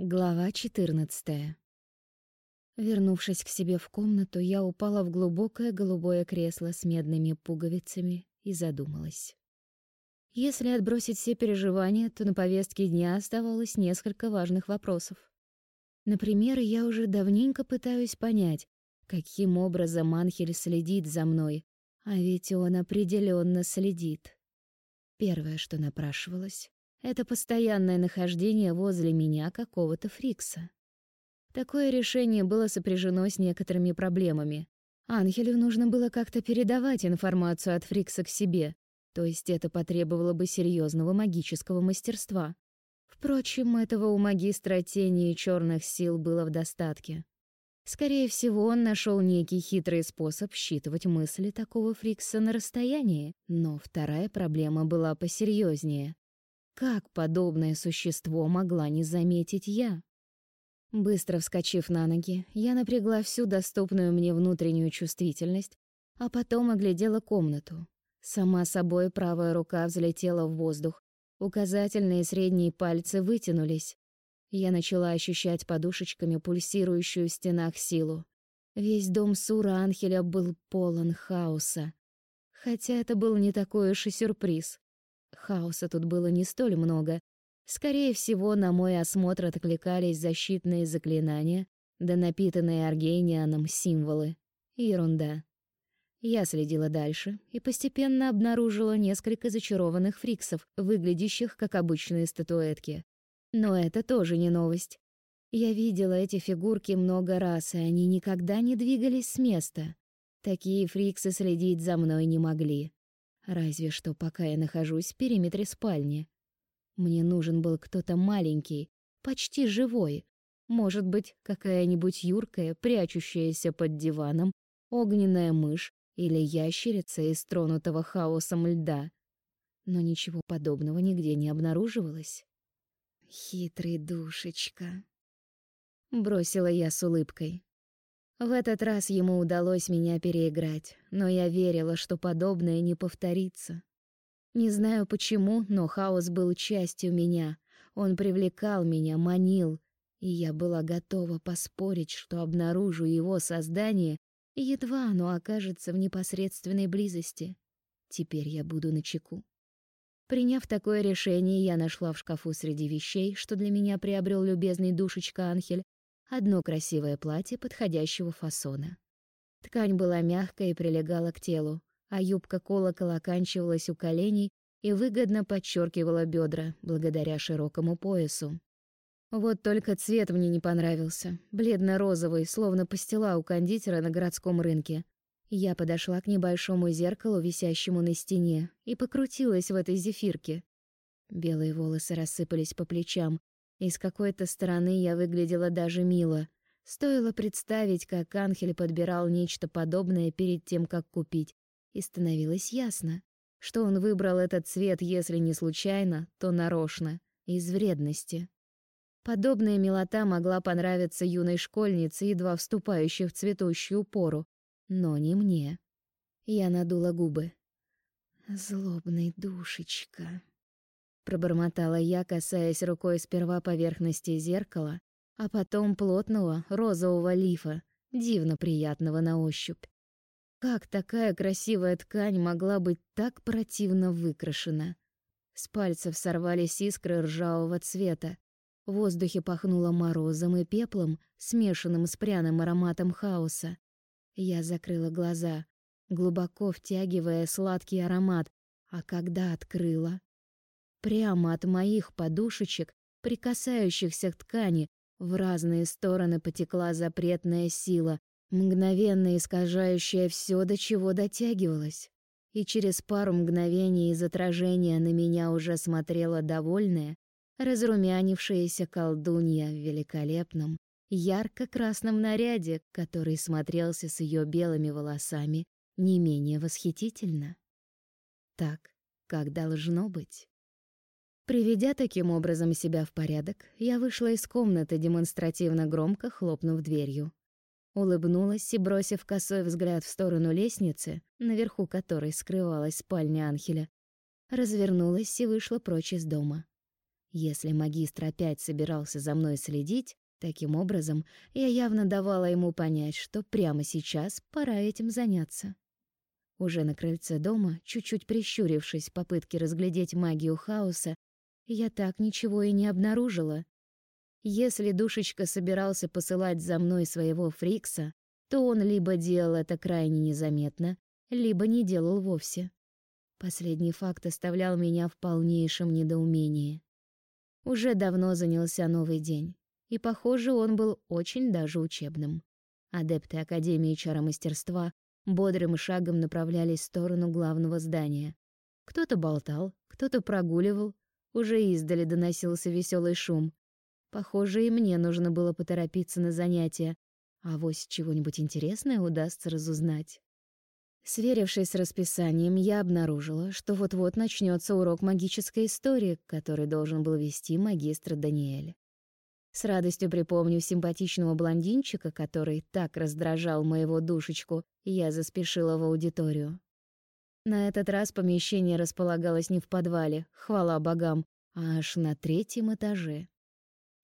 Глава 14. Вернувшись к себе в комнату, я упала в глубокое голубое кресло с медными пуговицами и задумалась. Если отбросить все переживания, то на повестке дня оставалось несколько важных вопросов. Например, я уже давненько пытаюсь понять, каким образом Анхель следит за мной, а ведь он определенно следит. Первое, что напрашивалось, это постоянное нахождение возле меня какого-то фрикса. Такое решение было сопряжено с некоторыми проблемами. Анхелю нужно было как-то передавать информацию от фрикса к себе, то есть это потребовало бы серьезного магического мастерства. Впрочем, этого у магистра тени и черных сил было в достатке. Скорее всего, он нашел некий хитрый способ считывать мысли такого фрикса на расстоянии, но вторая проблема была посерьезнее. Как подобное существо могла не заметить я? Быстро вскочив на ноги, я напрягла всю доступную мне внутреннюю чувствительность, а потом оглядела комнату. Сама собой правая рука взлетела в воздух, указательные и средние пальцы вытянулись. Я начала ощущать подушечками пульсирующую в стенах силу. Весь дом Сура Анхеля был полон хаоса. Хотя это был не такой уж и сюрприз. Хаоса тут было не столь много. Скорее всего, на мой осмотр откликались защитные заклинания, да напитанные аргенианом символы. Ерунда. Я следила дальше и постепенно обнаружила несколько зачарованных фриксов, выглядящих как обычные статуэтки. Но это тоже не новость. Я видела эти фигурки много раз, и они никогда не двигались с места. Такие фриксы следить за мной не могли. Разве что пока я нахожусь в периметре спальни. Мне нужен был кто-то маленький, почти живой. Может быть, какая-нибудь юркая, прячущаяся под диваном, огненная мышь или ящерица из тронутого хаосом льда. Но ничего подобного нигде не обнаруживалось. «Хитрый душечка», — бросила я с улыбкой. В этот раз ему удалось меня переиграть, но я верила, что подобное не повторится. Не знаю почему, но хаос был частью меня. Он привлекал меня, манил, и я была готова поспорить, что обнаружу его создание, едва оно окажется в непосредственной близости. Теперь я буду начеку. Приняв такое решение, я нашла в шкафу среди вещей, что для меня приобрел любезный душечка Анхель, одно красивое платье подходящего фасона. Ткань была мягкая и прилегала к телу, а юбка колокола оканчивалась у коленей и выгодно подчеркивала бедра благодаря широкому поясу. Вот только цвет мне не понравился, бледно-розовый, словно пастила у кондитера на городском рынке. Я подошла к небольшому зеркалу, висящему на стене, и покрутилась в этой зефирке. Белые волосы рассыпались по плечам, и с какой-то стороны я выглядела даже мило. Стоило представить, как Анхель подбирал нечто подобное перед тем, как купить, и становилось ясно, что он выбрал этот цвет, если не случайно, то нарочно, из вредности. Подобная милота могла понравиться юной школьнице, едва вступающей в цветущую пору, но не мне. Я надула губы. «Злобный душечка», пробормотала я, касаясь рукой сперва поверхности зеркала, а потом плотного розового лифа, дивно приятного на ощупь. Как такая красивая ткань могла быть так противно выкрашена? С пальцев сорвались искры ржавого цвета. В воздухе пахнуло морозом и пеплом, смешанным с пряным ароматом хаоса. Я закрыла глаза, глубоко втягивая сладкий аромат, а когда открыла, Прямо от моих подушечек, прикасающихся к ткани, в разные стороны потекла запретная сила, мгновенно искажающая все, до чего дотягивалась. И через пару мгновений из отражения на меня уже смотрела довольная, разрумянившаяся колдунья в великолепном, ярко-красном наряде, который смотрелся с ее белыми волосами не менее восхитительно. Так, как должно быть. Приведя таким образом себя в порядок, я вышла из комнаты, демонстративно громко хлопнув дверью. Улыбнулась и, бросив косой взгляд в сторону лестницы, наверху которой скрывалась спальня Анхеля, развернулась и вышла прочь из дома. Если магистр опять собирался за мной следить, таким образом я явно давала ему понять, что прямо сейчас пора этим заняться. Уже на крыльце дома, чуть-чуть прищурившись в попытке разглядеть магию хаоса, я так ничего и не обнаружила. Если душечка собирался посылать за мной своего фрикса, то он либо делал это крайне незаметно, либо не делал вовсе. Последний факт оставлял меня в полнейшем недоумении. Уже давно занялся новый день, и, похоже, он был очень даже учебным. Адепты Академии чаромастерства бодрым шагом направлялись в сторону главного здания. Кто-то болтал, кто-то прогуливал, уже издали доносился веселый шум. Похоже, и мне нужно было поторопиться на занятия, а вось чего-нибудь интересное удастся разузнать. Сверившись с расписанием, я обнаружила, что вот-вот начнется урок магической истории, который должен был вести магистр Даниэль. С радостью припомнив симпатичного блондинчика, который так раздражал моего душечку, я заспешила в аудиторию. На этот раз помещение располагалось не в подвале, хвала богам, а аж на третьем этаже.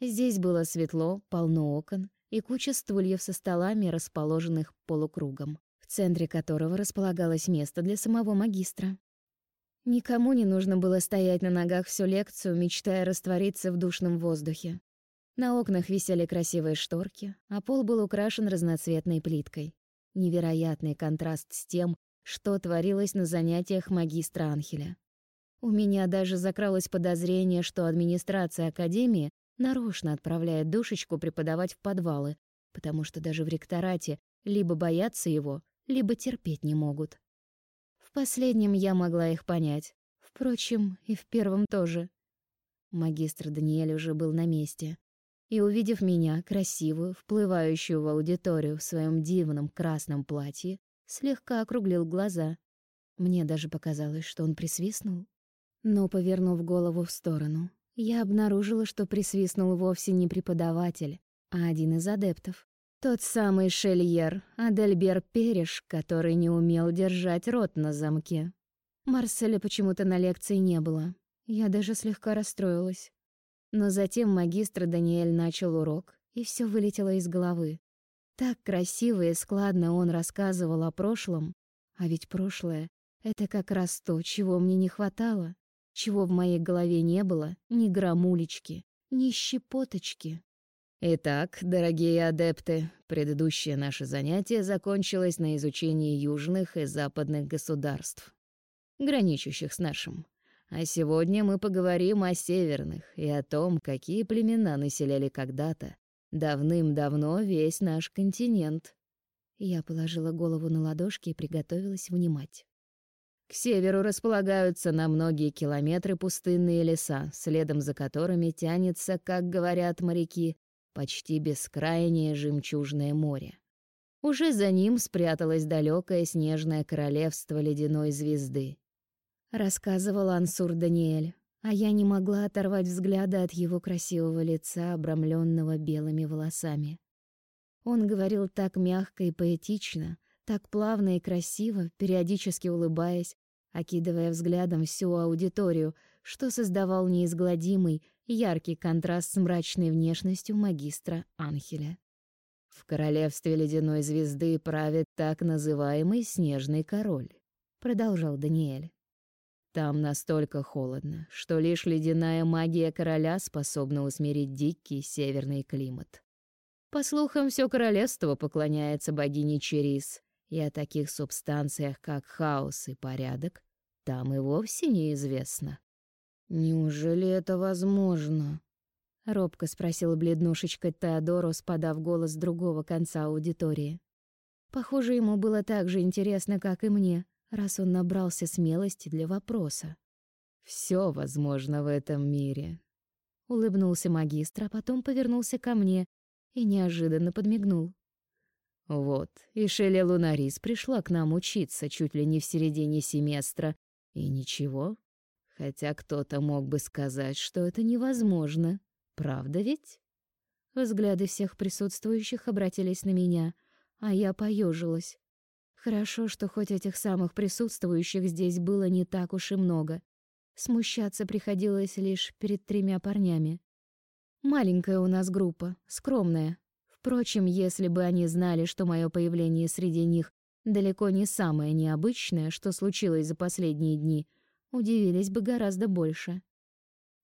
Здесь было светло, полно окон и куча стульев со столами, расположенных полукругом в центре которого располагалось место для самого магистра. Никому не нужно было стоять на ногах всю лекцию, мечтая раствориться в душном воздухе. На окнах висели красивые шторки, а пол был украшен разноцветной плиткой. Невероятный контраст с тем, что творилось на занятиях магистра Анхеля. У меня даже закралось подозрение, что администрация академии нарочно отправляет душечку преподавать в подвалы, потому что даже в ректорате либо боятся его, либо терпеть не могут. В последнем я могла их понять. Впрочем, и в первом тоже. Магистр Даниэль уже был на месте. И, увидев меня, красивую, вплывающую в аудиторию в своем дивном красном платье, слегка округлил глаза. Мне даже показалось, что он присвистнул. Но, повернув голову в сторону, я обнаружила, что присвистнул вовсе не преподаватель, а один из адептов. Тот самый Шельер, Адельбер Переш, который не умел держать рот на замке. Марселя почему-то на лекции не было. Я даже слегка расстроилась. Но затем магистр Даниэль начал урок, и все вылетело из головы. Так красиво и складно он рассказывал о прошлом. А ведь прошлое — это как раз то, чего мне не хватало, чего в моей голове не было ни грамулечки, ни щепоточки. Итак, дорогие адепты, предыдущее наше занятие закончилось на изучении южных и западных государств, граничащих с нашим. А сегодня мы поговорим о северных и о том, какие племена населяли когда-то, давным-давно весь наш континент. Я положила голову на ладошки и приготовилась внимать. К северу располагаются на многие километры пустынные леса, следом за которыми тянется, как говорят моряки, почти бескрайнее жемчужное море. Уже за ним спряталось далекое снежное королевство ледяной звезды. Рассказывал Ансур Даниэль, а я не могла оторвать взгляда от его красивого лица, обрамленного белыми волосами. Он говорил так мягко и поэтично, так плавно и красиво, периодически улыбаясь, окидывая взглядом всю аудиторию, что создавал неизгладимый, яркий контраст с мрачной внешностью магистра Анхеля. В королевстве ледяной звезды правит так называемый снежный король, продолжал Даниэль. Там настолько холодно, что лишь ледяная магия короля способна усмирить дикий северный климат. По слухам, все королевство поклоняется богине Черис, и о таких субстанциях, как хаос и порядок, там и вовсе неизвестно. «Неужели это возможно?» — робко спросил бледнушечка Теодорус, подав голос другого конца аудитории. Похоже, ему было так же интересно, как и мне, раз он набрался смелости для вопроса. «Всё возможно в этом мире», — улыбнулся магистр, а потом повернулся ко мне и неожиданно подмигнул. «Вот, и Шеля Лунарис пришла к нам учиться чуть ли не в середине семестра, и ничего, Хотя кто-то мог бы сказать, что это невозможно. Правда ведь? Взгляды всех присутствующих обратились на меня, а я поежилась. Хорошо, что хоть этих самых присутствующих здесь было не так уж и много. Смущаться приходилось лишь перед тремя парнями. Маленькая у нас группа, скромная. Впрочем, если бы они знали, что мое появление среди них далеко не самое необычное, что случилось за последние дни, удивились бы гораздо больше.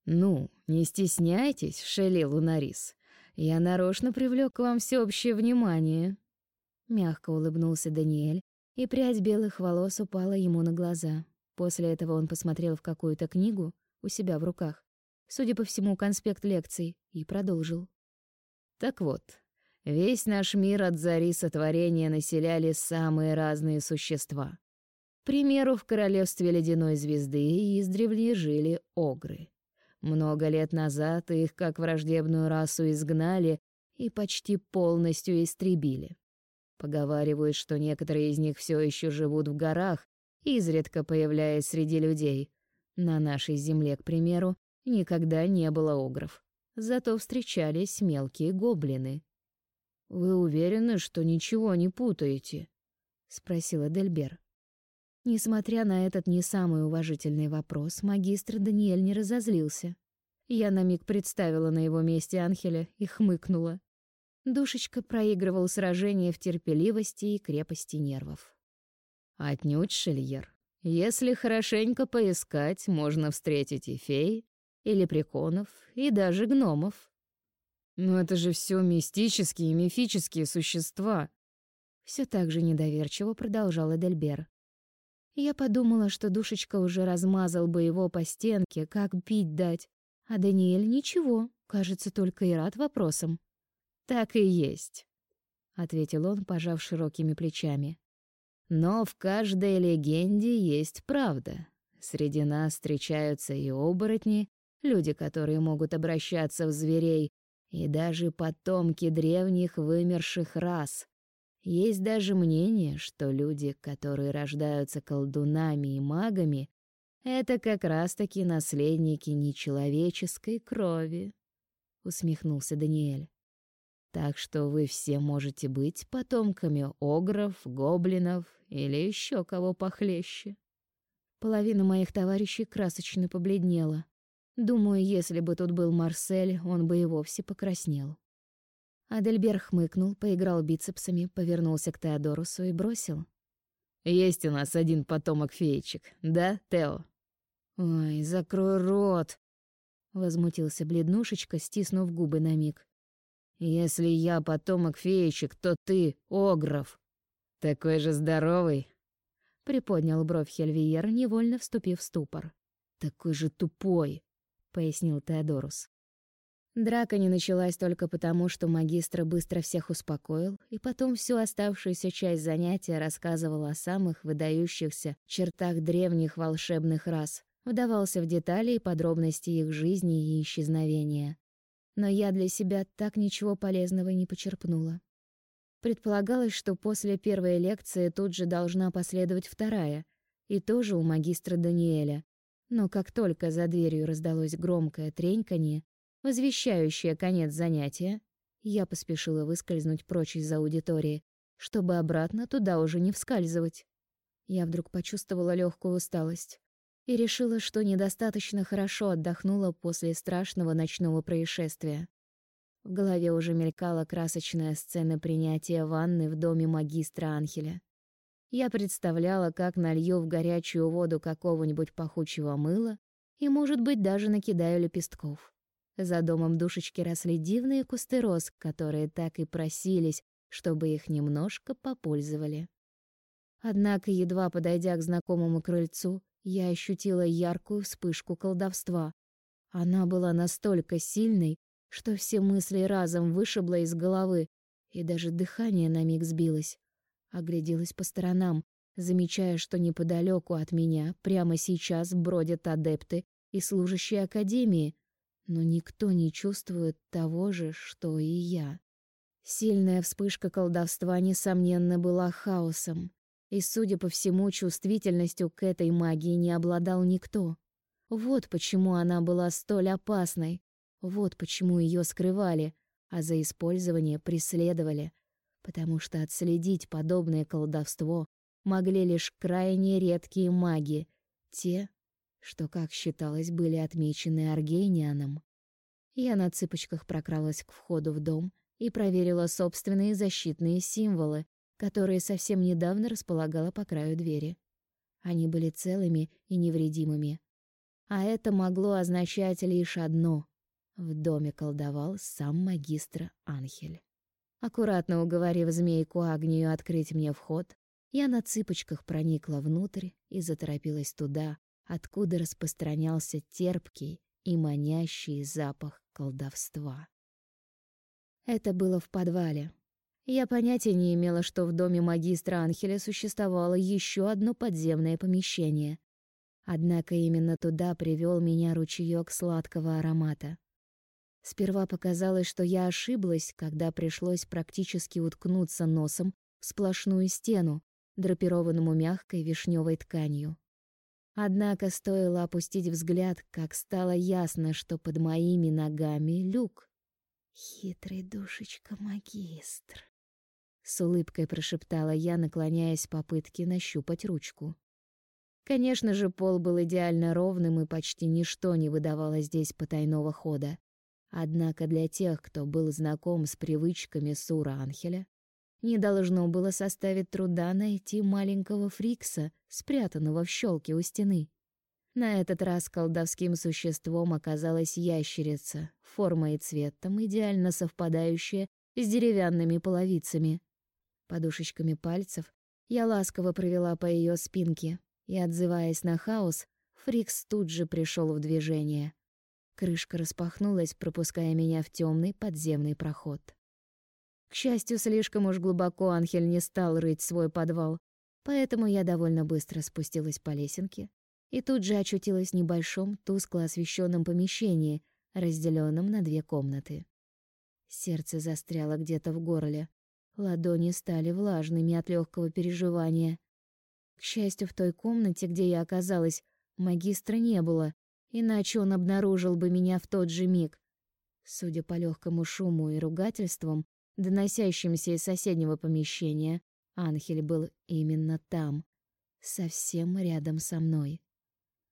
«Ну, не стесняйтесь, Шелли Лунарис. Я нарочно привлек к вам всеобщее внимание». Мягко улыбнулся Даниэль, и прядь белых волос упала ему на глаза. После этого он посмотрел в какую-то книгу у себя в руках, судя по всему, конспект лекций, и продолжил. «Так вот, весь наш мир от зари сотворения населяли самые разные существа. К примеру, в королевстве ледяной звезды издревле жили огры. Много лет назад их как враждебную расу изгнали и почти полностью истребили. Поговаривают, что некоторые из них все еще живут в горах, изредка появляясь среди людей. На нашей земле, к примеру, никогда не было огров. Зато встречались мелкие гоблины. «Вы уверены, что ничего не путаете?» — спросила Дельбер. Несмотря на этот не самый уважительный вопрос, магистр Даниэль не разозлился. Я на миг представила на его месте Анхеля и хмыкнула. Душечка проигрывал сражение в терпеливости и крепости нервов. Отнюдь, Шельер. Если хорошенько поискать, можно встретить и фей, и лепреконов, и даже гномов. Но это же все мистические и мифические существа. Все так же недоверчиво продолжал Эдельбер. Я подумала, что душечка уже размазал бы его по стенке, как пить дать. А Даниэль ничего, кажется, только и рад вопросам. «Так и есть», — ответил он, пожав широкими плечами. «Но в каждой легенде есть правда. Среди нас встречаются и оборотни, люди, которые могут обращаться в зверей, и даже потомки древних вымерших рас. Есть даже мнение, что люди, которые рождаются колдунами и магами, это как раз-таки наследники нечеловеческой крови», — усмехнулся Даниэль. Так что вы все можете быть потомками огров, гоблинов или еще кого похлеще. Половина моих товарищей красочно побледнела. Думаю, если бы тут был Марсель, он бы и вовсе покраснел. Адельбер хмыкнул, поиграл бицепсами, повернулся к Теодорусу и бросил. «Есть у нас один потомок феечек, да, Тео?» «Ой, закрой рот!» Возмутился бледнушечка, стиснув губы на миг. Если я потомок феечек, то ты огров. Такой же здоровый. Приподнял бровь Хельвиер, невольно вступив в ступор. Такой же тупой, пояснил Теодорус. Драка не началась только потому, что магистр быстро всех успокоил, и потом всю оставшуюся часть занятия рассказывал о самых выдающихся чертах древних волшебных рас, вдавался в детали и подробности их жизни и исчезновения но я для себя так ничего полезного не почерпнула. Предполагалось, что после первой лекции тут же должна последовать вторая, и тоже у магистра Даниэля. Но как только за дверью раздалось громкое треньканье, возвещающее конец занятия, я поспешила выскользнуть прочь из аудитории, чтобы обратно туда уже не вскальзывать. Я вдруг почувствовала легкую усталость и решила, что недостаточно хорошо отдохнула после страшного ночного происшествия. В голове уже мелькала красочная сцена принятия ванны в доме магистра Анхеля. Я представляла, как налью в горячую воду какого-нибудь пахучего мыла и, может быть, даже накидаю лепестков. За домом душечки росли дивные кусты роз, которые так и просились, чтобы их немножко попользовали. Однако, едва подойдя к знакомому крыльцу, я ощутила яркую вспышку колдовства. Она была настолько сильной, что все мысли разом вышибло из головы, и даже дыхание на миг сбилось. Огляделась по сторонам, замечая, что неподалеку от меня прямо сейчас бродят адепты и служащие академии, но никто не чувствует того же, что и я. Сильная вспышка колдовства несомненно была хаосом, и, судя по всему, чувствительностью к этой магии не обладал никто. Вот почему она была столь опасной. Вот почему ее скрывали, а за использование преследовали. Потому что отследить подобное колдовство могли лишь крайне редкие маги, те, что, как считалось, были отмечены Аргенианом. Я на цыпочках прокралась к входу в дом и проверила собственные защитные символы, которые совсем недавно располагала по краю двери. Они были целыми и невредимыми. А это могло означать лишь одно — в доме колдовал сам магистр Анхель. Аккуратно уговорив змейку Агнию открыть мне вход, я на цыпочках проникла внутрь и заторопилась туда, откуда распространялся терпкий и манящий запах колдовства. Это было в подвале. Я понятия не имела, что в доме магистра Анхеля существовало еще одно подземное помещение. Однако именно туда привел меня ручеёк сладкого аромата. Сперва показалось, что я ошиблась, когда пришлось практически уткнуться носом в сплошную стену, драпированному мягкой вишневой тканью. Однако стоило опустить взгляд, как стало ясно, что под моими ногами люк. «Хитрый душечка-магистр», — с улыбкой прошептала я, наклоняясь в попытке нащупать ручку. Конечно же, пол был идеально ровным, и почти ничто не выдавало здесь потайного хода. Однако для тех, кто был знаком с привычками Сура Анхеля, не должно было составить труда найти маленького фрикса, спрятанного в щелке у стены. На этот раз колдовским существом оказалась ящерица, формой и цветом идеально совпадающая с деревянными половицами. Подушечками пальцев я ласково провела по ее спинке, и, отзываясь на хаос, Фрикс тут же пришел в движение. Крышка распахнулась, пропуская меня в темный подземный проход. К счастью, слишком уж глубоко Анхель не стал рыть свой подвал, поэтому я довольно быстро спустилась по лесенке и тут же очутилась в небольшом, тускло освещенном помещении, разделенном на две комнаты. Сердце застряло где-то в горле. Ладони стали влажными от легкого переживания. К счастью, в той комнате, где я оказалась, магистра не было, иначе он обнаружил бы меня в тот же миг. Судя по легкому шуму и ругательствам, доносящимся из соседнего помещения, Анхель был именно там, совсем рядом со мной.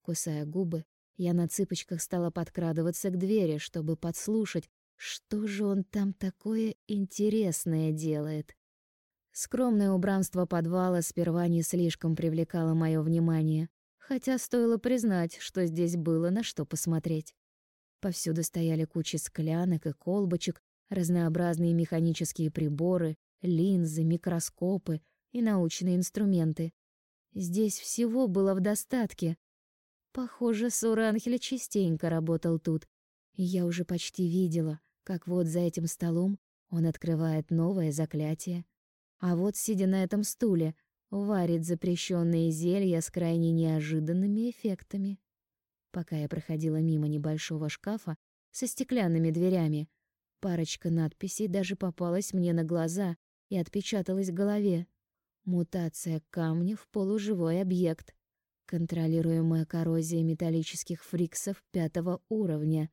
Кусая губы, я на цыпочках стала подкрадываться к двери, чтобы подслушать, что же он там такое интересное делает. Скромное убранство подвала сперва не слишком привлекало мое внимание, хотя стоило признать, что здесь было на что посмотреть. Повсюду стояли кучи склянок и колбочек, разнообразные механические приборы, линзы, микроскопы и научные инструменты. Здесь всего было в достатке. Похоже, Суранхель частенько работал тут. Я уже почти видела, как вот за этим столом он открывает новое заклятие. А вот, сидя на этом стуле, варит запрещенные зелья с крайне неожиданными эффектами. Пока я проходила мимо небольшого шкафа со стеклянными дверями, Парочка надписей даже попалась мне на глаза и отпечаталась в голове. Мутация камня в полуживой объект. Контролируемая коррозия металлических фриксов пятого уровня.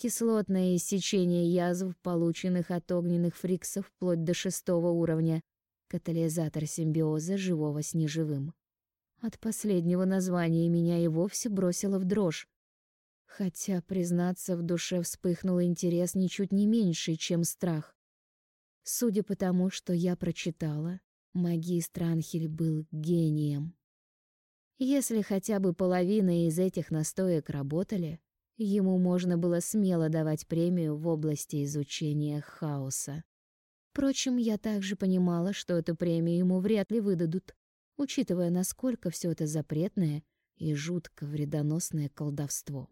Кислотное иссечение язв, полученных от огненных фриксов вплоть до шестого уровня. Катализатор симбиоза живого с неживым. От последнего названия меня и вовсе бросило в дрожь. Хотя, признаться, в душе вспыхнул интерес ничуть не меньше, чем страх. Судя по тому, что я прочитала, магистр Анхель был гением. Если хотя бы половина из этих настоек работали, ему можно было смело давать премию в области изучения хаоса. Впрочем, я также понимала, что эту премию ему вряд ли выдадут, учитывая, насколько все это запретное и жутко вредоносное колдовство.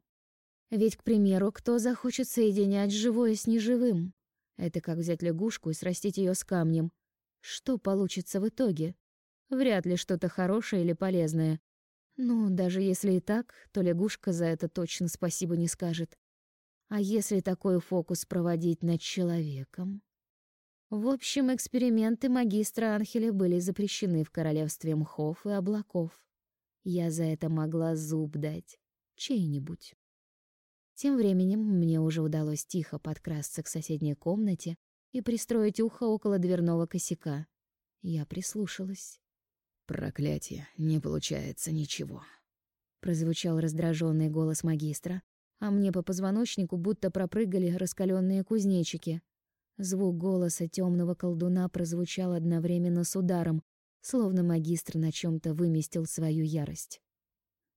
Ведь, к примеру, кто захочет соединять живое с неживым? Это как взять лягушку и срастить ее с камнем. Что получится в итоге? Вряд ли что-то хорошее или полезное. Ну, даже если и так, то лягушка за это точно спасибо не скажет. А если такой фокус проводить над человеком? В общем, эксперименты магистра Анхеля были запрещены в королевстве мхов и облаков. Я за это могла зуб дать. Чей-нибудь. Тем временем мне уже удалось тихо подкрасться к соседней комнате и пристроить ухо около дверного косяка. Я прислушалась. Проклятие, не получается ничего. прозвучал раздраженный голос магистра, а мне по позвоночнику будто пропрыгали раскаленные кузнечики. Звук голоса темного колдуна прозвучал одновременно с ударом, словно магистр на чем то выместил свою ярость.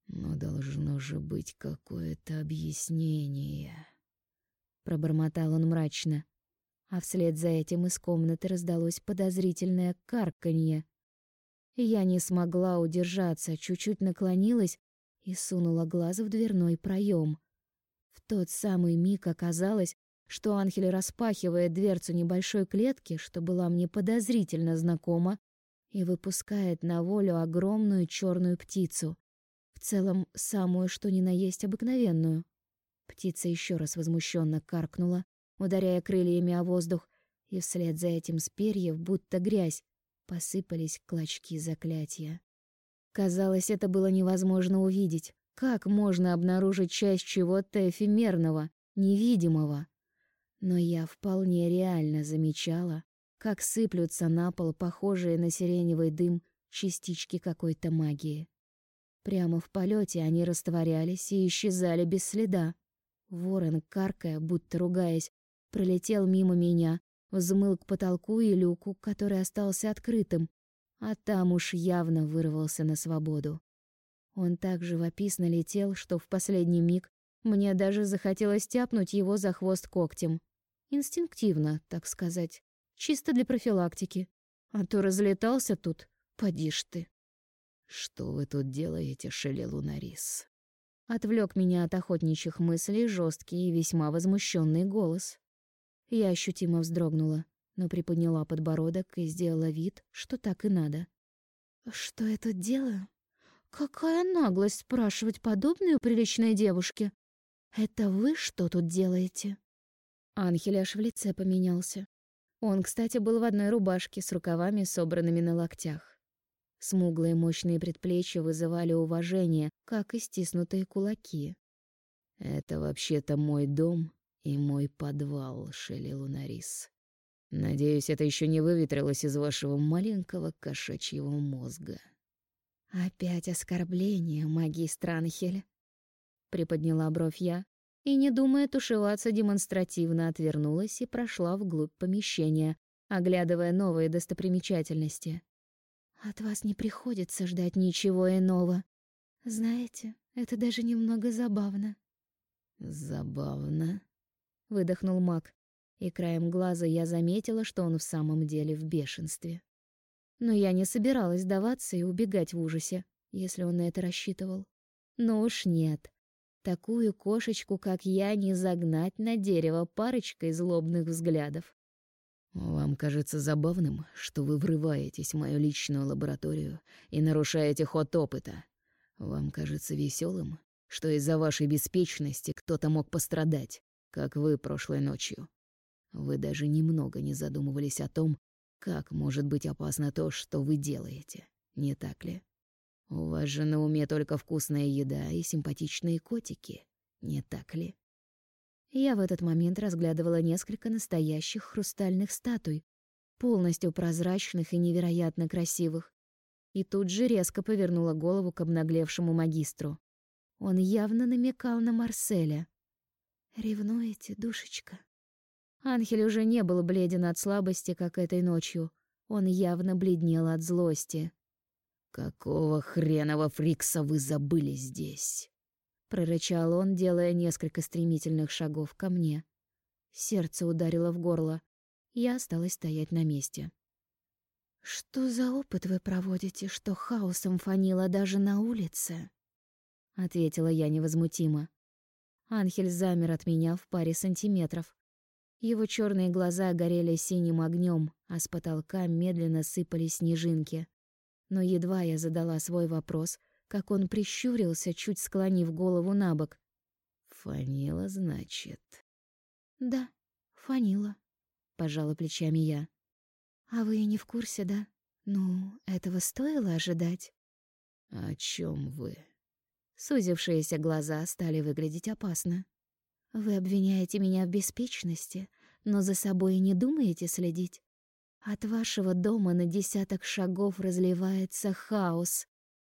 «Но должно же быть какое-то объяснение», — пробормотал он мрачно. А вслед за этим из комнаты раздалось подозрительное карканье. Я не смогла удержаться, чуть-чуть наклонилась и сунула глаз в дверной проем. В тот самый миг оказалось, что Анхель распахивает дверцу небольшой клетки, что была мне подозрительно знакома, и выпускает на волю огромную черную птицу. В целом, самую что ни на есть обыкновенную. Птица еще раз возмущенно каркнула, ударяя крыльями о воздух, и вслед за этим с перьев, будто грязь, посыпались клочки заклятия. Казалось, это было невозможно увидеть. Как можно обнаружить часть чего-то эфемерного, невидимого? Но я вполне реально замечала, как сыплются на пол похожие на сиреневый дым частички какой-то магии. Прямо в полете они растворялись и исчезали без следа. Ворон, каркая, будто ругаясь, пролетел мимо меня, взмыл к потолку и люку, который остался открытым, а там уж явно вырвался на свободу. Он так живописно летел, что в последний миг мне даже захотелось тяпнуть его за хвост когтем. Инстинктивно, так сказать, чисто для профилактики. А то разлетался тут, поди ж ты. «Что вы тут делаете, Шелли Лунарис?» Отвлек меня от охотничьих мыслей жесткий и весьма возмущенный голос. Я ощутимо вздрогнула но приподняла подбородок и сделала вид, что так и надо. «Что я тут делаю? Какая наглость спрашивать подобную приличной девушке? Это вы что тут делаете?» Анхель аж в лице поменялся. Он, кстати, был в одной рубашке с рукавами, собранными на локтях. Смуглые мощные предплечья вызывали уважение, как и стиснутые кулаки. «Это вообще-то мой дом и мой подвал, Шелли Лунарис», Надеюсь, это еще не выветрилось из вашего маленького кошачьего мозга. Опять оскорбление, магистр Анхель. Приподняла бровь я и, не думая тушеваться, демонстративно отвернулась и прошла вглубь помещения, оглядывая новые достопримечательности. От вас не приходится ждать ничего иного. Знаете, это даже немного забавно. Забавно, выдохнул маг и краем глаза я заметила, что он в самом деле в бешенстве. Но я не собиралась сдаваться и убегать в ужасе, если он на это рассчитывал. Но уж нет. Такую кошечку, как я, не загнать на дерево парочкой злобных взглядов. «Вам кажется забавным, что вы врываетесь в мою личную лабораторию и нарушаете ход опыта. Вам кажется веселым, что из-за вашей беспечности кто-то мог пострадать, как вы прошлой ночью. Вы даже немного не задумывались о том, как может быть опасно то, что вы делаете, не так ли? У вас же на уме только вкусная еда и симпатичные котики, не так ли? Я в этот момент разглядывала несколько настоящих хрустальных статуй, полностью прозрачных и невероятно красивых. И тут же резко повернула голову к обнаглевшему магистру. Он явно намекал на Марселя. «Ревнуете, душечка?» Анхель уже не был бледен от слабости, как этой ночью. Он явно бледнел от злости. «Какого хренового фрикса вы забыли здесь?» Прорычал он, делая несколько стремительных шагов ко мне. Сердце ударило в горло. Я осталась стоять на месте. «Что за опыт вы проводите, что хаосом фанило даже на улице?» Ответила я невозмутимо. Анхель замер от меня в паре сантиметров. Его черные глаза горели синим огнем, а с потолка медленно сыпались снежинки. Но едва я задала свой вопрос, как он прищурился, чуть склонив голову на бок. «Фанила, значит?» «Да, фанила», — пожала плечами я. «А вы не в курсе, да? Ну, этого стоило ожидать?» «О чем вы?» Сузившиеся глаза стали выглядеть опасно. Вы обвиняете меня в беспечности, но за собой не думаете следить? От вашего дома на десяток шагов разливается хаос.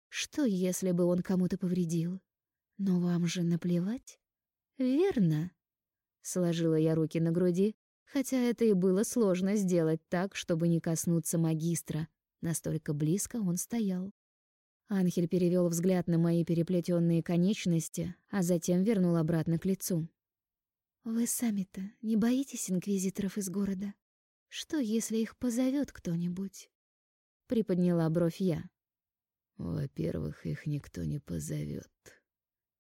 Что, если бы он кому-то повредил? Но вам же наплевать? Верно? Сложила я руки на груди, хотя это и было сложно сделать так, чтобы не коснуться магистра. Настолько близко он стоял. Анхель перевел взгляд на мои переплетенные конечности, а затем вернул обратно к лицу. «Вы сами-то не боитесь инквизиторов из города? Что, если их позовет кто-нибудь?» Приподняла бровь я. «Во-первых, их никто не позовет.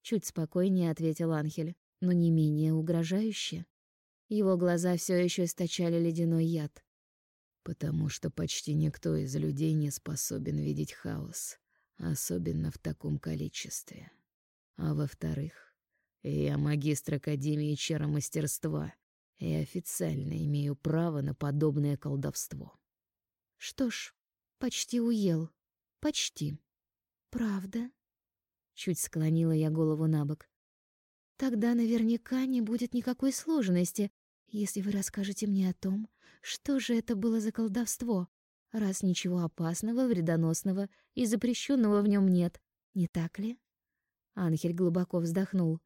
Чуть спокойнее ответил Анхель, но не менее угрожающе. Его глаза все еще источали ледяной яд. «Потому что почти никто из людей не способен видеть хаос, особенно в таком количестве. А во-вторых, я магистр Академии Чаромастерства и официально имею право на подобное колдовство. Что ж, почти уел. Почти. Правда? Чуть склонила я голову на бок. Тогда наверняка не будет никакой сложности, если вы расскажете мне о том, что же это было за колдовство, раз ничего опасного, вредоносного и запрещенного в нем нет, не так ли? Анхель глубоко вздохнул.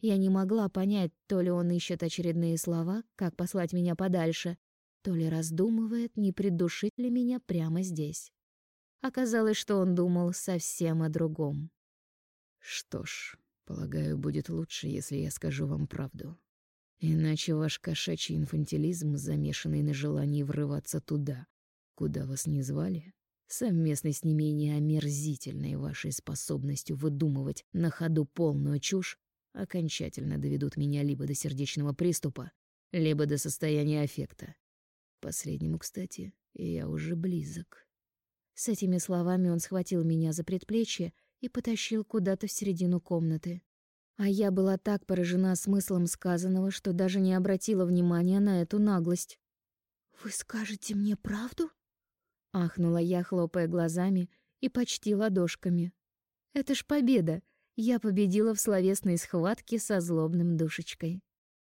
Я не могла понять, то ли он ищет очередные слова, как послать меня подальше, то ли раздумывает, не придушить ли меня прямо здесь. Оказалось, что он думал совсем о другом. Что ж, полагаю, будет лучше, если я скажу вам правду. Иначе ваш кошачий инфантилизм, замешанный на желании врываться туда, куда вас не звали, совместно с не менее омерзительной вашей способностью выдумывать на ходу полную чушь, окончательно доведут меня либо до сердечного приступа, либо до состояния аффекта. Последнему, кстати, я уже близок. С этими словами он схватил меня за предплечье и потащил куда-то в середину комнаты. А я была так поражена смыслом сказанного, что даже не обратила внимания на эту наглость. «Вы скажете мне правду?» Ахнула я, хлопая глазами и почти ладошками. «Это ж победа! я победила в словесной схватке со злобным душечкой.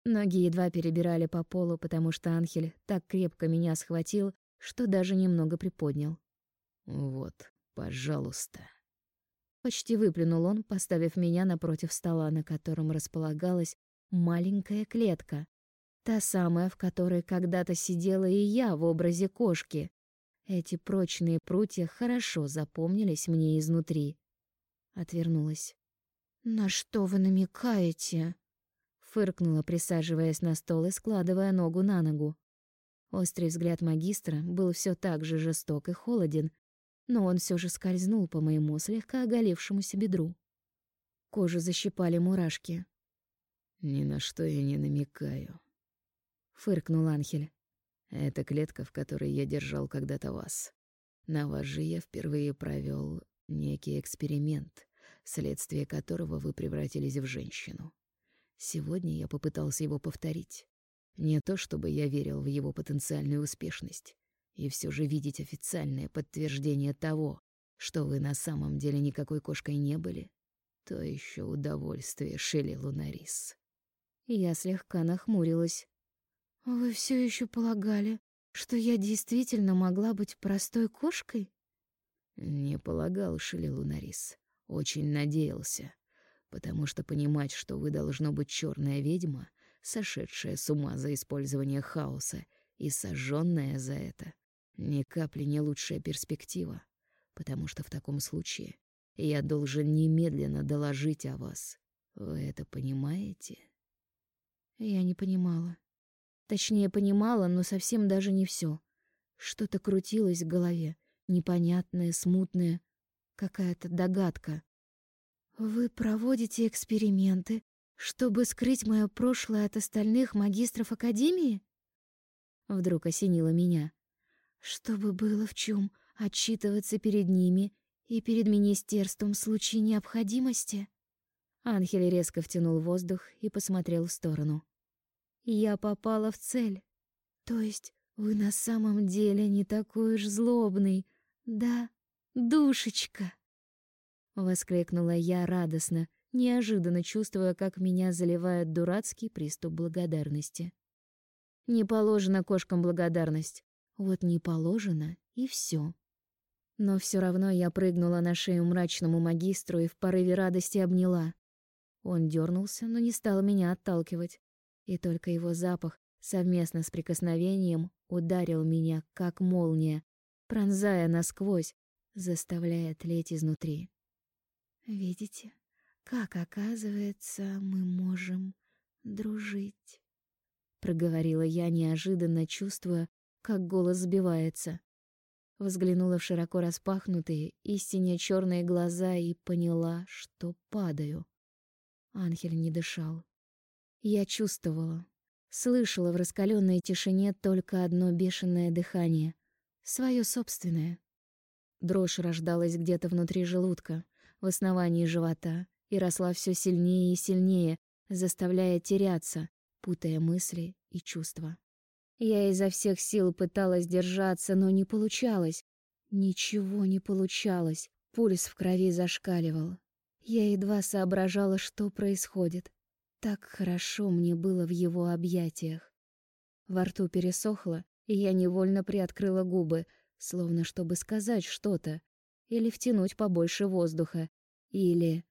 Ноги едва перебирали по полу, потому что Анхель так крепко меня схватил, что даже немного приподнял. «Вот, пожалуйста». Почти выплюнул он, поставив меня напротив стола, на котором располагалась маленькая клетка. Та самая, в которой когда-то сидела и я в образе кошки. Эти прочные прутья хорошо запомнились мне изнутри. Отвернулась. «На что вы намекаете?» Фыркнула, присаживаясь на стол и складывая ногу на ногу. Острый взгляд магистра был все так же жесток и холоден, но он все же скользнул по моему слегка оголившемуся бедру. Кожу защипали мурашки. «Ни на что я не намекаю», — фыркнул Анхель. «Это клетка, в которой я держал когда-то вас. На вас я впервые провел некий эксперимент следствие которого вы превратились в женщину. Сегодня я попытался его повторить. Не то чтобы я верил в его потенциальную успешность, и все же видеть официальное подтверждение того, что вы на самом деле никакой кошкой не были, то еще удовольствие, Шелли Лунарис. Я слегка нахмурилась. Вы все еще полагали, что я действительно могла быть простой кошкой? Не полагал, Шелли Лунарис. Очень надеялся, потому что понимать, что вы должно быть черная ведьма, сошедшая с ума за использование хаоса и сожженная за это, ни капли не лучшая перспектива, потому что в таком случае я должен немедленно доложить о вас. Вы это понимаете? Я не понимала. Точнее, понимала, но совсем даже не все. Что-то крутилось в голове, непонятное, смутное, какая-то догадка. Вы проводите эксперименты, чтобы скрыть мое прошлое от остальных магистров академии? Вдруг осенило меня. Чтобы было в чем отчитываться перед ними и перед министерством в случае необходимости. Анхель резко втянул воздух и посмотрел в сторону. Я попала в цель. То есть вы на самом деле не такой уж злобный, да? Душечка!» Воскликнула я радостно, неожиданно чувствуя, как меня заливает дурацкий приступ благодарности. Не положено кошкам благодарность. Вот не положено, и все. Но все равно я прыгнула на шею мрачному магистру и в порыве радости обняла. Он дернулся, но не стал меня отталкивать. И только его запах совместно с прикосновением ударил меня, как молния, пронзая насквозь, заставляя тлеть изнутри. «Видите, как, оказывается, мы можем дружить?» Проговорила я, неожиданно чувствуя, как голос сбивается. Взглянула в широко распахнутые, истинно черные глаза и поняла, что падаю. Анхель не дышал. Я чувствовала, слышала в раскаленной тишине только одно бешеное дыхание, свое собственное. Дрожь рождалась где-то внутри желудка, в основании живота, и росла все сильнее и сильнее, заставляя теряться, путая мысли и чувства. Я изо всех сил пыталась держаться, но не получалось. Ничего не получалось. Пульс в крови зашкаливал. Я едва соображала, что происходит. Так хорошо мне было в его объятиях. Во рту пересохло, и я невольно приоткрыла губы, словно чтобы сказать что-то, или втянуть побольше воздуха, или...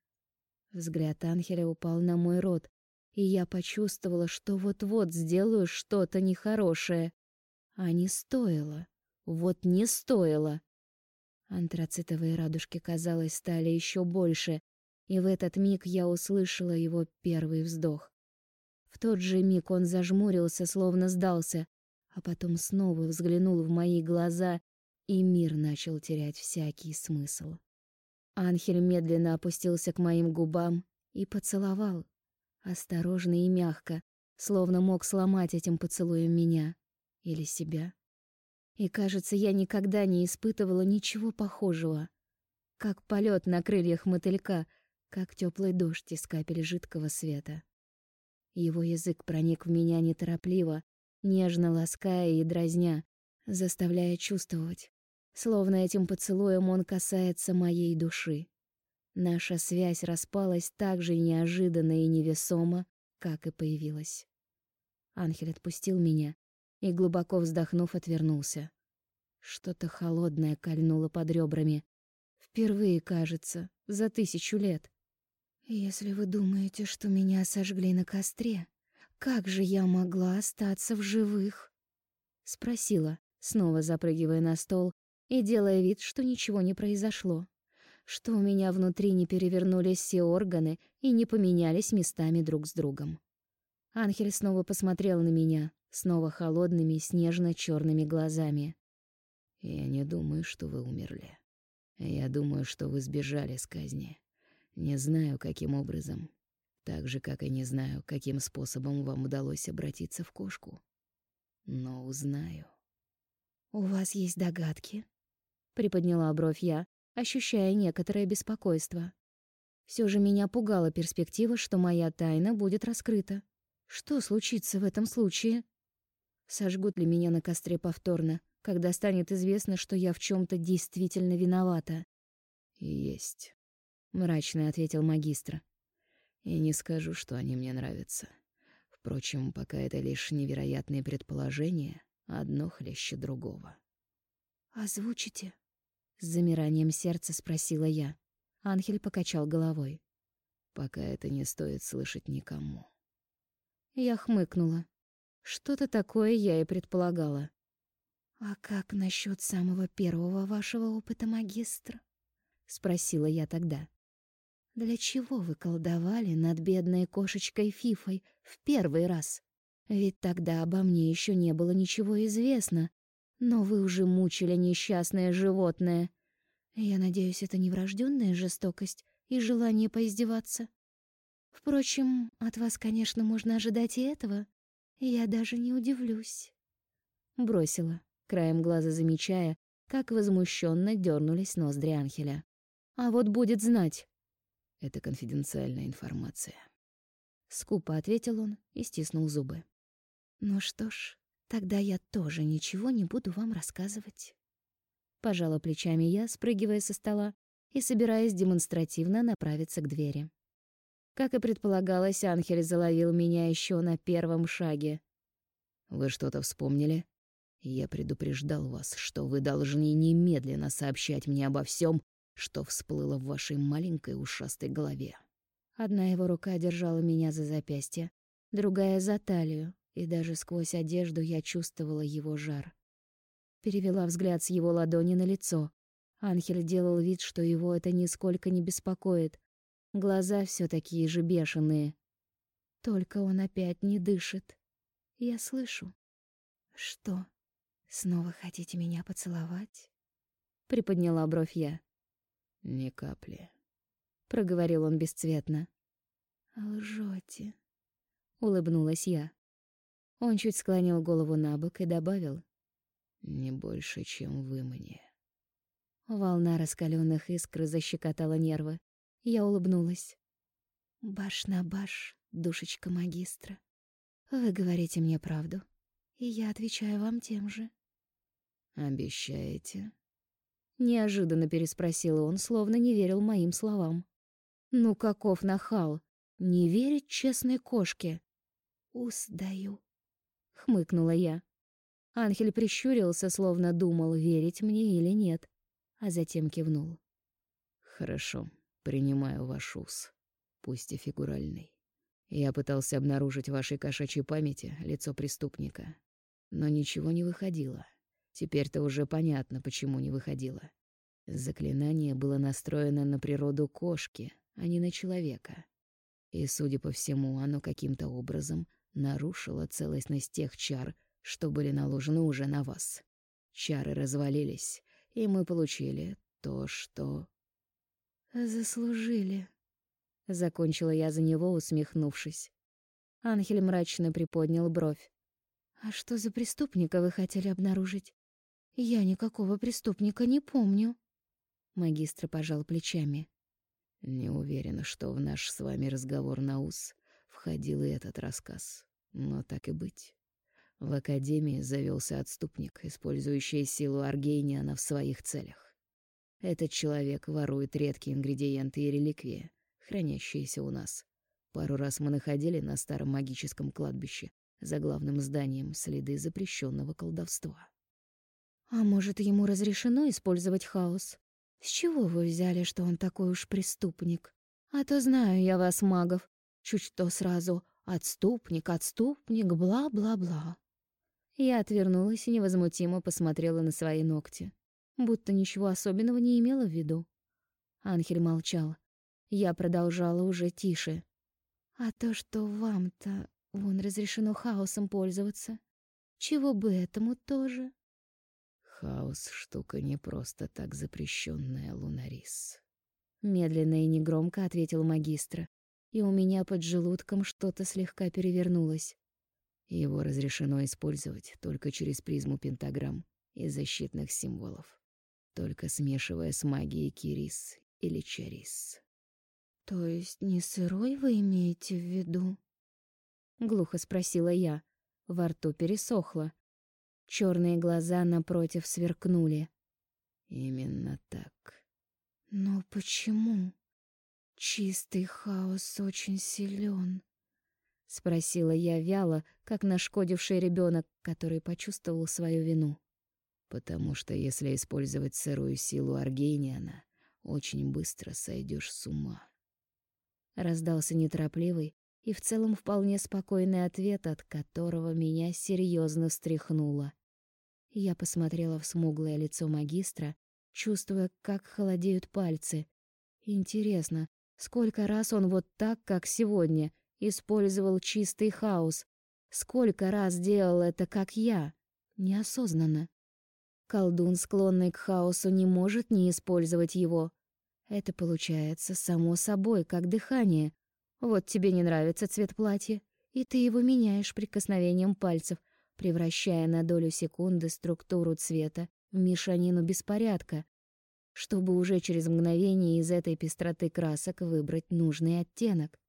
Взгляд Анхеля упал на мой рот, и я почувствовала, что вот-вот сделаю что-то нехорошее. А не стоило. Вот не стоило. Антрацитовые радужки, казалось, стали еще больше, и в этот миг я услышала его первый вздох. В тот же миг он зажмурился, словно сдался, а потом снова взглянул в мои глаза, и мир начал терять всякий смысл. Анхель медленно опустился к моим губам и поцеловал, осторожно и мягко, словно мог сломать этим поцелуем меня или себя. И, кажется, я никогда не испытывала ничего похожего. Как полет на крыльях мотылька — как теплый дождь из капель жидкого света. Его язык проник в меня неторопливо, нежно лаская и дразня, заставляя чувствовать, словно этим поцелуем он касается моей души. Наша связь распалась так же неожиданно и невесомо, как и появилась. Анхель отпустил меня и, глубоко вздохнув, отвернулся. Что-то холодное кольнуло под ребрами. Впервые, кажется, за тысячу лет. «Если вы думаете, что меня сожгли на костре, как же я могла остаться в живых?» Спросила, снова запрыгивая на стол и делая вид, что ничего не произошло. Что у меня внутри не перевернулись все органы и не поменялись местами друг с другом. Анхель снова посмотрел на меня, снова холодными, снежно черными глазами. «Я не думаю, что вы умерли. Я думаю, что вы сбежали с казни. Не знаю, каким образом. Так же, как и не знаю, каким способом вам удалось обратиться в кошку. Но узнаю. «У вас есть догадки?» Приподняла бровь я, ощущая некоторое беспокойство. Все же меня пугала перспектива, что моя тайна будет раскрыта. Что случится в этом случае? Сожгут ли меня на костре повторно, когда станет известно, что я в чем то действительно виновата? Есть мрачно ответил магистр. И не скажу, что они мне нравятся. Впрочем, пока это лишь невероятные предположения, одно хлеще другого. «Озвучите?» С замиранием сердца спросила я. Анхель покачал головой. «Пока это не стоит слышать никому». Я хмыкнула. Что-то такое я и предполагала. «А как насчет самого первого вашего опыта, магистр?» — спросила я тогда. Для чего вы колдовали над бедной кошечкой Фифой в первый раз? Ведь тогда обо мне еще не было ничего известно, но вы уже мучили несчастное животное. Я надеюсь, это не врожденная жестокость и желание поиздеваться. Впрочем, от вас, конечно, можно ожидать и этого. Я даже не удивлюсь. Бросила, краем глаза замечая, как возмущенно дернулись ноздри Анхеля. А вот будет знать, это конфиденциальная информация. Скупо ответил он и стиснул зубы. Ну что ж, тогда я тоже ничего не буду вам рассказывать. Пожала плечами я, спрыгивая со стола и собираясь демонстративно направиться к двери. Как и предполагалось, Анхель заловил меня еще на первом шаге. «Вы что-то вспомнили?» Я предупреждал вас, что вы должны немедленно сообщать мне обо всем, что всплыло в вашей маленькой ушастой голове. Одна его рука держала меня за запястье, другая — за талию, и даже сквозь одежду я чувствовала его жар. Перевела взгляд с его ладони на лицо. Анхель делал вид, что его это нисколько не беспокоит. Глаза все такие же бешеные. Только он опять не дышит. Я слышу. «Что, снова хотите меня поцеловать?» Приподняла бровь я. «Ни капли», — проговорил он бесцветно. «Лжете», — улыбнулась я. Он чуть склонил голову на бок и добавил. «Не больше, чем вы мне». Волна раскаленных искр защекотала нервы. Я улыбнулась. «Баш на баш, душечка магистра. Вы говорите мне правду, и я отвечаю вам тем же». «Обещаете?» Неожиданно переспросил он, словно не верил моим словам. «Ну каков нахал! Не верить честной кошке!» «Ус даю», — хмыкнула я. Анхель прищурился, словно думал, верить мне или нет, а затем кивнул. «Хорошо, принимаю ваш ус, пусть и фигуральный. Я пытался обнаружить в вашей кошачьей памяти лицо преступника, но ничего не выходило. Теперь-то уже понятно, почему не выходило. Заклинание было настроено на природу кошки, а не на человека. И, судя по всему, оно каким-то образом нарушило целостность тех чар, что были наложены уже на вас. Чары развалились, и мы получили то, что... «Заслужили», — закончила я за него, усмехнувшись. Анхель мрачно приподнял бровь. «А что за преступника вы хотели обнаружить? Я никакого преступника не помню». Магистр пожал плечами. Не уверена, что в наш с вами разговор на ус входил и этот рассказ. Но так и быть. В Академии завелся отступник, использующий силу Аргейниана в своих целях. Этот человек ворует редкие ингредиенты и реликвии, хранящиеся у нас. Пару раз мы находили на старом магическом кладбище за главным зданием следы запрещенного колдовства. А может, ему разрешено использовать хаос? С чего вы взяли, что он такой уж преступник? А то знаю я вас, магов. Чуть что сразу отступник, отступник, бла-бла-бла. Я отвернулась и невозмутимо посмотрела на свои ногти, будто ничего особенного не имела в виду. Анхель молчал. Я продолжала уже тише. А то, что вам-то вон разрешено хаосом пользоваться, чего бы этому тоже? Хаос — штука не просто так запрещенная, Лунарис. Медленно и негромко ответил магистр, и у меня под желудком что-то слегка перевернулось. Его разрешено использовать только через призму пентаграмм и защитных символов, только смешивая с магией Кирис или Чарис. «То есть не сырой вы имеете в виду?» Глухо спросила я. Во рту пересохло. Черные глаза напротив сверкнули. Именно так. Но почему? Чистый хаос очень силен. Спросила я вяло, как нашкодивший ребенок, который почувствовал свою вину. Потому что если использовать сырую силу Аргениана, очень быстро сойдешь с ума. Раздался неторопливый, и в целом вполне спокойный ответ, от которого меня серьезно встряхнуло. Я посмотрела в смуглое лицо магистра, чувствуя, как холодеют пальцы. Интересно, сколько раз он вот так, как сегодня, использовал чистый хаос? Сколько раз делал это, как я? Неосознанно. Колдун, склонный к хаосу, не может не использовать его. Это получается само собой, как дыхание. Вот тебе не нравится цвет платья, и ты его меняешь прикосновением пальцев, превращая на долю секунды структуру цвета в мешанину беспорядка, чтобы уже через мгновение из этой пестроты красок выбрать нужный оттенок.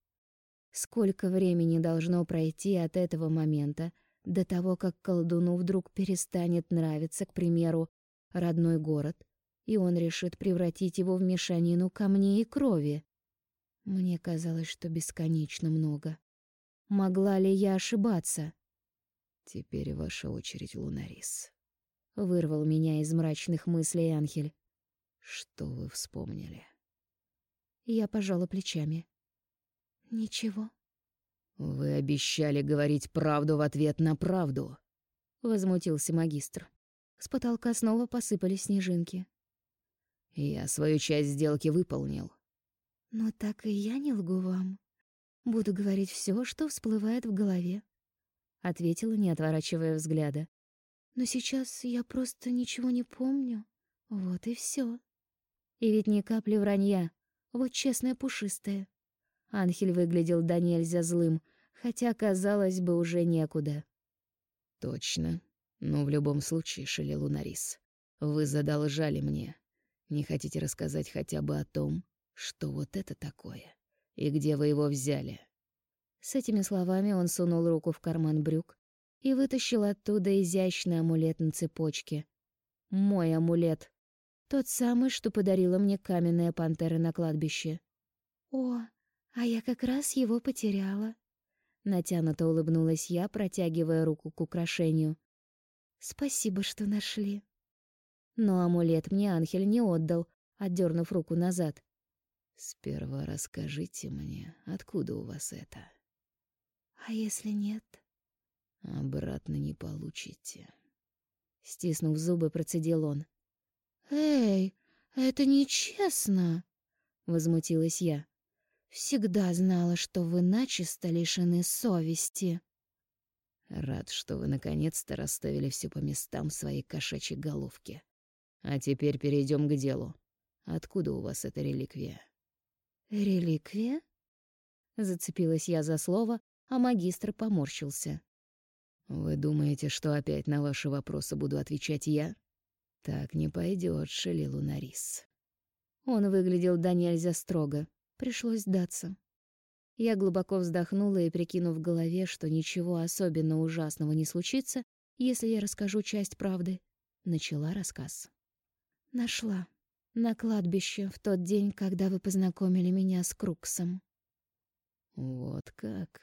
Сколько времени должно пройти от этого момента до того, как колдуну вдруг перестанет нравиться, к примеру, родной город, и он решит превратить его в мешанину камней и крови? Мне казалось, что бесконечно много. Могла ли я ошибаться? Теперь ваша очередь, Лунарис. — вырвал меня из мрачных мыслей Анхель. «Что вы вспомнили?» Я пожала плечами. «Ничего». «Вы обещали говорить правду в ответ на правду», — возмутился магистр. С потолка снова посыпались снежинки. «Я свою часть сделки выполнил». «Но так и я не лгу вам. Буду говорить все, что всплывает в голове», — ответила, не отворачивая взгляда. «Но сейчас я просто ничего не помню. Вот и все. И ведь ни капли вранья. Вот честное пушистое. Анхель выглядел до нельзя злым, хотя, казалось бы, уже некуда. «Точно. Но в любом случае, Шелелу Нарис, вы задолжали мне. Не хотите рассказать хотя бы о том, что вот это такое, и где вы его взяли?» С этими словами он сунул руку в карман брюк и вытащил оттуда изящный амулет на цепочке. Мой амулет. Тот самый, что подарила мне каменная пантера на кладбище. «О, а я как раз его потеряла», Натянуто улыбнулась я, протягивая руку к украшению. «Спасибо, что нашли». Но амулет мне Анхель не отдал, отдернув руку назад. «Сперва расскажите мне, откуда у вас это?» «А если нет?» «Обратно не получите». Стиснув зубы, процедил он. «Эй, это нечестно!» — возмутилась я. Всегда знала, что вы начисто лишены совести. Рад, что вы наконец-то расставили все по местам своей кошачьей головке. А теперь перейдем к делу. Откуда у вас эта реликвия? Реликвия? Зацепилась я за слово, а магистр поморщился. Вы думаете, что опять на ваши вопросы буду отвечать я? Так не пойдет, Шелилу Нарис. Он выглядел до нельзя строго. Пришлось сдаться. Я глубоко вздохнула и, прикинув в голове, что ничего особенно ужасного не случится, если я расскажу часть правды, начала рассказ. Нашла. На кладбище в тот день, когда вы познакомили меня с Круксом. Вот как.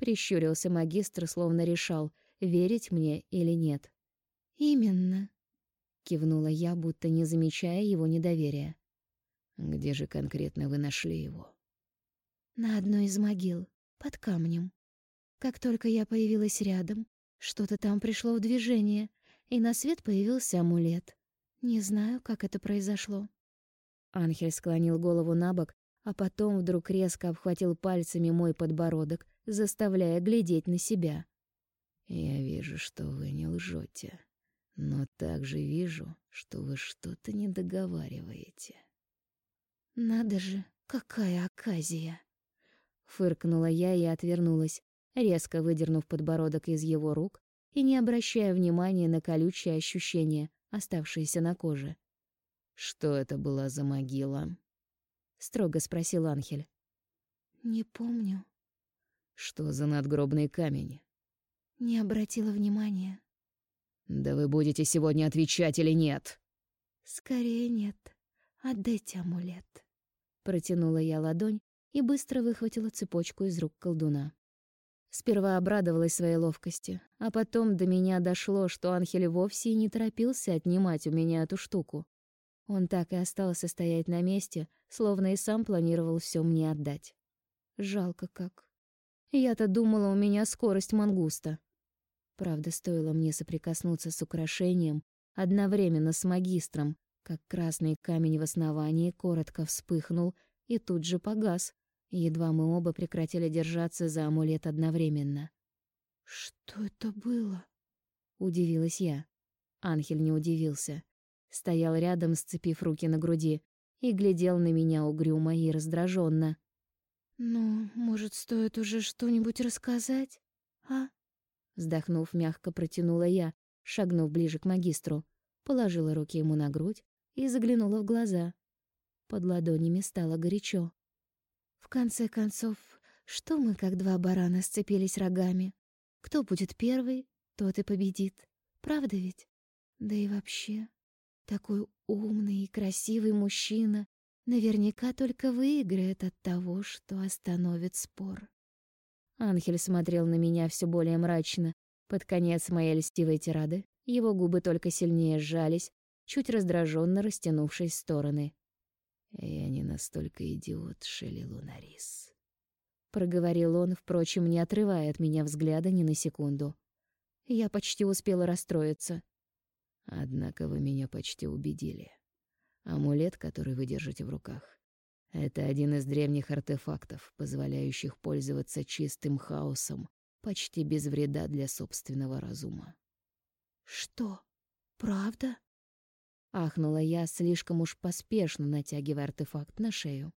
Прищурился магистр, словно решал, верить мне или нет. Именно. Кивнула я, будто не замечая его недоверия. Где же конкретно вы нашли его? На одной из могил, под камнем. Как только я появилась рядом, что-то там пришло в движение, и на свет появился амулет. Не знаю, как это произошло. Анхель склонил голову на бок, а потом вдруг резко обхватил пальцами мой подбородок, заставляя глядеть на себя. «Я вижу, что вы не лжете, но также вижу, что вы что-то не договариваете. Надо же, какая оказия. Фыркнула я и отвернулась, резко выдернув подбородок из его рук и не обращая внимания на колючие ощущения, оставшиеся на коже. Что это была за могила? строго спросил Анхель. Не помню. Что за надгробный камень? Не обратила внимания. Да вы будете сегодня отвечать или нет? Скорее нет. Отдайте амулет. Протянула я ладонь и быстро выхватила цепочку из рук колдуна. Сперва обрадовалась своей ловкости, а потом до меня дошло, что Анхель вовсе и не торопился отнимать у меня эту штуку. Он так и остался стоять на месте, словно и сам планировал все мне отдать. Жалко как. Я-то думала, у меня скорость мангуста. Правда, стоило мне соприкоснуться с украшением одновременно с магистром, как красный камень в основании коротко вспыхнул и тут же погас. Едва мы оба прекратили держаться за амулет одновременно. «Что это было?» — удивилась я. Анхель не удивился. Стоял рядом, сцепив руки на груди, и глядел на меня угрюмо и раздраженно. «Ну, может, стоит уже что-нибудь рассказать, а?» Вздохнув, мягко протянула я, шагнув ближе к магистру, положила руки ему на грудь и заглянула в глаза. Под ладонями стало горячо. В конце концов, что мы, как два барана, сцепились рогами? Кто будет первый, тот и победит. Правда ведь? Да и вообще, такой умный и красивый мужчина наверняка только выиграет от того, что остановит спор. Анхель смотрел на меня все более мрачно. Под конец моей льстивой тирады Его губы только сильнее сжались, чуть раздраженно растянувшись в стороны. «Я не настолько идиот, Шелли Лунарис», — проговорил он, впрочем, не отрывая от меня взгляда ни на секунду. Я почти успела расстроиться. «Однако вы меня почти убедили. Амулет, который вы держите в руках, это один из древних артефактов, позволяющих пользоваться чистым хаосом, почти без вреда для собственного разума. Что? Правда? ахнула я, слишком уж поспешно натягивая артефакт на шею.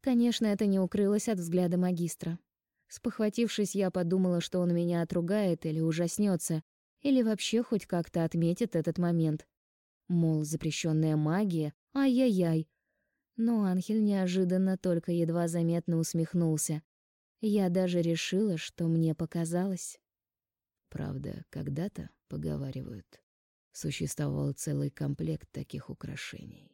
Конечно, это не укрылось от взгляда магистра. Спохватившись, я подумала, что он меня отругает или ужаснется, или вообще хоть как-то отметит этот момент. Мол, запрещенная магия, ай-яй-яй, но Анхель неожиданно только едва заметно усмехнулся. Я даже решила, что мне показалось. Правда, когда-то, поговаривают, существовал целый комплект таких украшений.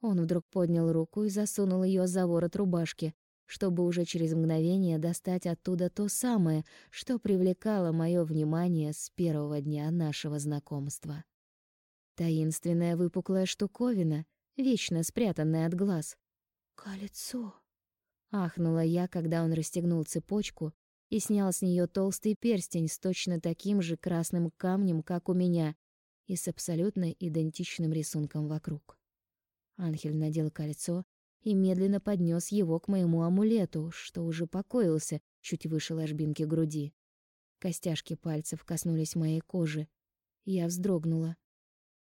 Он вдруг поднял руку и засунул ее за ворот рубашки, чтобы уже через мгновение достать оттуда то самое, что привлекало мое внимание с первого дня нашего знакомства. Таинственная выпуклая штуковина — вечно спрятанное от глаз. «Кольцо!» — ахнула я, когда он расстегнул цепочку и снял с нее толстый перстень с точно таким же красным камнем, как у меня, и с абсолютно идентичным рисунком вокруг. Анхель надел кольцо и медленно поднес его к моему амулету, что уже покоился чуть выше ложбинки груди. Костяшки пальцев коснулись моей кожи. Я вздрогнула.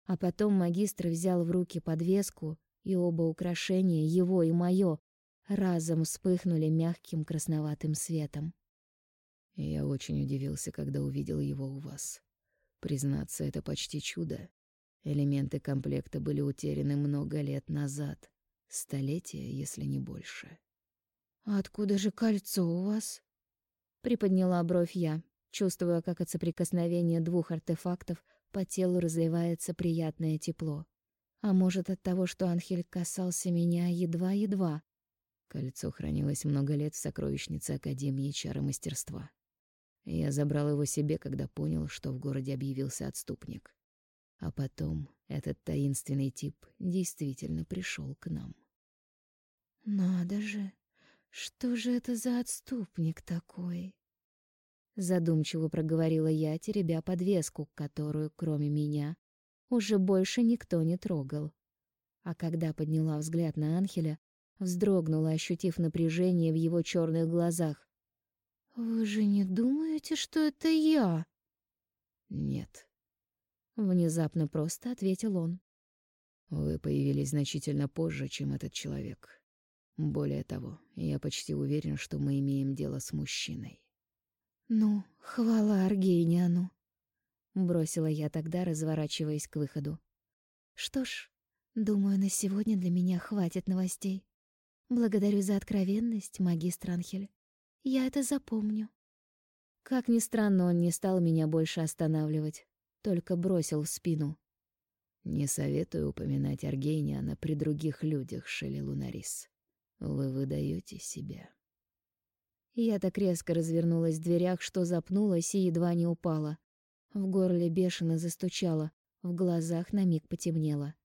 А потом магистр взял в руки подвеску, и оба украшения, его и моё, разом вспыхнули мягким красноватым светом. Я очень удивился, когда увидел его у вас. Признаться, это почти чудо. Элементы комплекта были утеряны много лет назад. Столетия, если не больше. «А откуда же кольцо у вас?» Приподняла бровь я, чувствуя, как от соприкосновения двух артефактов по телу разливается приятное тепло. А может, от того, что Анхель касался меня едва-едва. Кольцо хранилось много лет в сокровищнице Академии чара мастерства. Я забрал его себе, когда понял, что в городе объявился отступник. А потом этот таинственный тип действительно пришел к нам. Надо же, что же это за отступник такой? Задумчиво проговорила я, теребя подвеску, которую, кроме меня, уже больше никто не трогал. А когда подняла взгляд на Анхеля, вздрогнула, ощутив напряжение в его черных глазах. «Вы же не думаете, что это я?» «Нет», — внезапно просто ответил он. «Вы появились значительно позже, чем этот человек. Более того, я почти уверен, что мы имеем дело с мужчиной». «Ну, хвала Аргениану!» Бросила я тогда, разворачиваясь к выходу. «Что ж, думаю, на сегодня для меня хватит новостей. Благодарю за откровенность, магистр Анхель. Я это запомню». Как ни странно, он не стал меня больше останавливать, только бросил в спину. «Не советую упоминать Аргениана при других людях, Шелли Лунарис. Вы выдаете себя». Я так резко развернулась в дверях, что запнулась и едва не упала. В горле бешено застучало, в глазах на миг потемнело.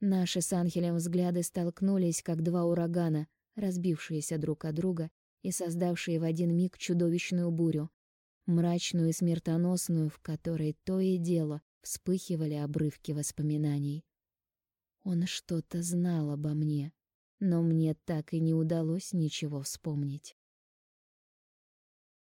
Наши с Анхелем взгляды столкнулись, как два урагана, разбившиеся друг о друга и создавшие в один миг чудовищную бурю, мрачную и смертоносную, в которой то и дело вспыхивали обрывки воспоминаний. Он что-то знал обо мне, но мне так и не удалось ничего вспомнить.